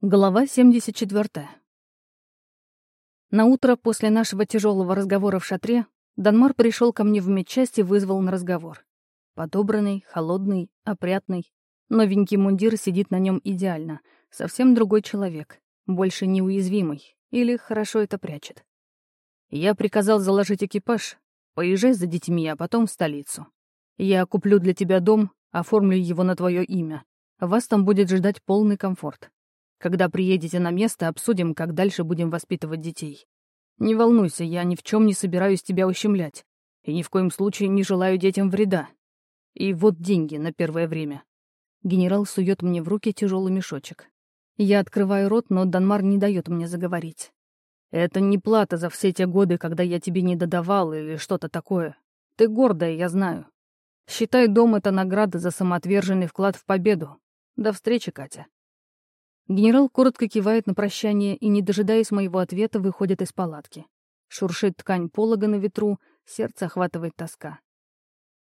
Глава 74. На утро после нашего тяжелого разговора в шатре Данмар пришел ко мне в медчасть и вызвал на разговор. Подобранный, холодный, опрятный. Новенький мундир сидит на нем идеально. Совсем другой человек. Больше неуязвимый. Или хорошо это прячет. Я приказал заложить экипаж. Поезжай за детьми, а потом в столицу. Я куплю для тебя дом, оформлю его на твое имя. Вас там будет ждать полный комфорт. Когда приедете на место, обсудим, как дальше будем воспитывать детей. Не волнуйся, я ни в чем не собираюсь тебя ущемлять. И ни в коем случае не желаю детям вреда. И вот деньги на первое время. Генерал сует мне в руки тяжелый мешочек. Я открываю рот, но Данмар не дает мне заговорить. Это не плата за все те годы, когда я тебе не додавал или что-то такое. Ты гордая, я знаю. Считай, дом — это награда за самоотверженный вклад в победу. До встречи, Катя. Генерал коротко кивает на прощание и, не дожидаясь моего ответа, выходит из палатки. Шуршит ткань полога на ветру, сердце охватывает тоска.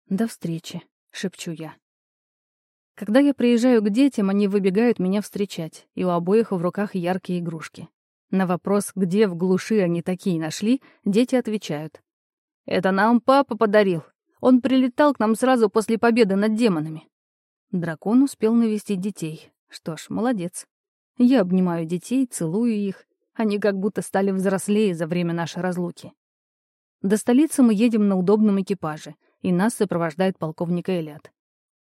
«До встречи», — шепчу я. Когда я приезжаю к детям, они выбегают меня встречать, и у обоих в руках яркие игрушки. На вопрос, где в глуши они такие нашли, дети отвечают. «Это нам папа подарил. Он прилетал к нам сразу после победы над демонами». Дракон успел навестить детей. Что ж, молодец. Я обнимаю детей, целую их. Они как будто стали взрослее за время нашей разлуки. До столицы мы едем на удобном экипаже, и нас сопровождает полковник Элliot.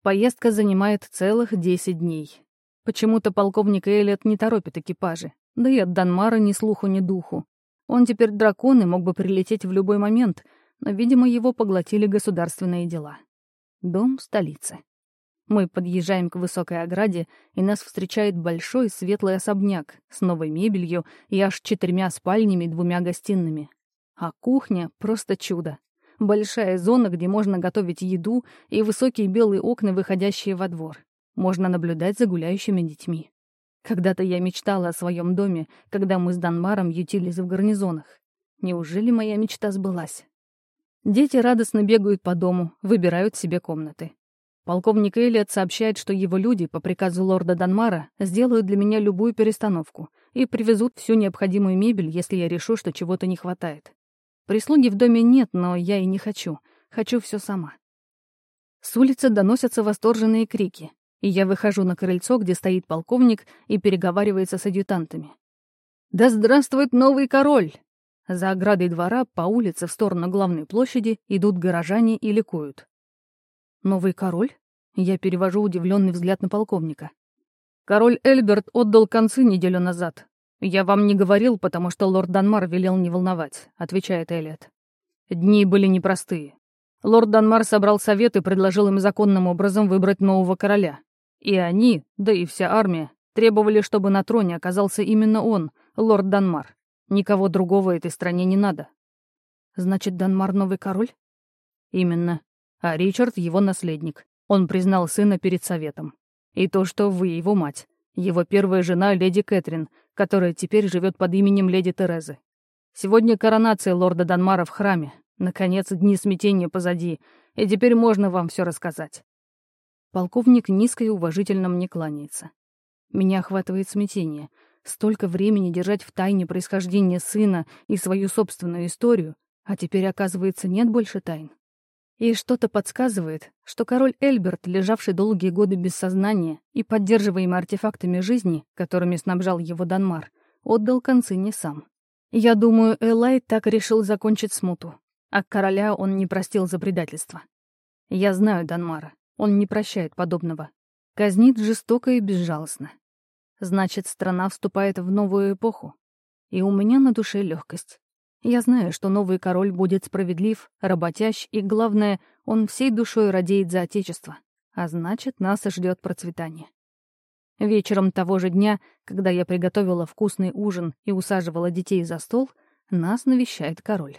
Поездка занимает целых 10 дней. Почему-то полковник Элliот не торопит экипажи, да и от Данмара ни слуху, ни духу. Он теперь дракон и мог бы прилететь в любой момент, но, видимо, его поглотили государственные дела. Дом столицы. Мы подъезжаем к высокой ограде, и нас встречает большой светлый особняк с новой мебелью и аж четырьмя спальнями и двумя гостиными. А кухня — просто чудо. Большая зона, где можно готовить еду, и высокие белые окна, выходящие во двор. Можно наблюдать за гуляющими детьми. Когда-то я мечтала о своем доме, когда мы с Данмаром ютились в гарнизонах. Неужели моя мечта сбылась? Дети радостно бегают по дому, выбирают себе комнаты. Полковник Элliот сообщает, что его люди по приказу лорда Данмара сделают для меня любую перестановку и привезут всю необходимую мебель, если я решу, что чего-то не хватает. Прислуги в доме нет, но я и не хочу. Хочу все сама. С улицы доносятся восторженные крики, и я выхожу на крыльцо, где стоит полковник и переговаривается с адъютантами. «Да здравствует новый король!» За оградой двора по улице в сторону главной площади идут горожане и ликуют. «Новый король?» Я перевожу удивленный взгляд на полковника. «Король Эльберт отдал концы неделю назад. Я вам не говорил, потому что лорд Данмар велел не волновать», — отвечает Элliот. Дни были непростые. Лорд Данмар собрал совет и предложил им законным образом выбрать нового короля. И они, да и вся армия, требовали, чтобы на троне оказался именно он, лорд Данмар. Никого другого этой стране не надо. Значит, Данмар новый король? Именно а Ричард — его наследник. Он признал сына перед советом. И то, что вы его мать. Его первая жена — леди Кэтрин, которая теперь живет под именем леди Терезы. Сегодня коронация лорда Данмара в храме. Наконец, дни смятения позади, и теперь можно вам все рассказать. Полковник низко и уважительно мне кланяется. Меня охватывает смятение. Столько времени держать в тайне происхождение сына и свою собственную историю, а теперь, оказывается, нет больше тайн. И что-то подсказывает, что король Эльберт, лежавший долгие годы без сознания и поддерживаемый артефактами жизни, которыми снабжал его Данмар, отдал концы не сам. Я думаю, Элай так решил закончить смуту, а короля он не простил за предательство. Я знаю Данмара, он не прощает подобного. Казнит жестоко и безжалостно. Значит, страна вступает в новую эпоху. И у меня на душе легкость. Я знаю, что новый король будет справедлив, работящ, и, главное, он всей душой радеет за Отечество. А значит, нас ждет процветание. Вечером того же дня, когда я приготовила вкусный ужин и усаживала детей за стол, нас навещает король.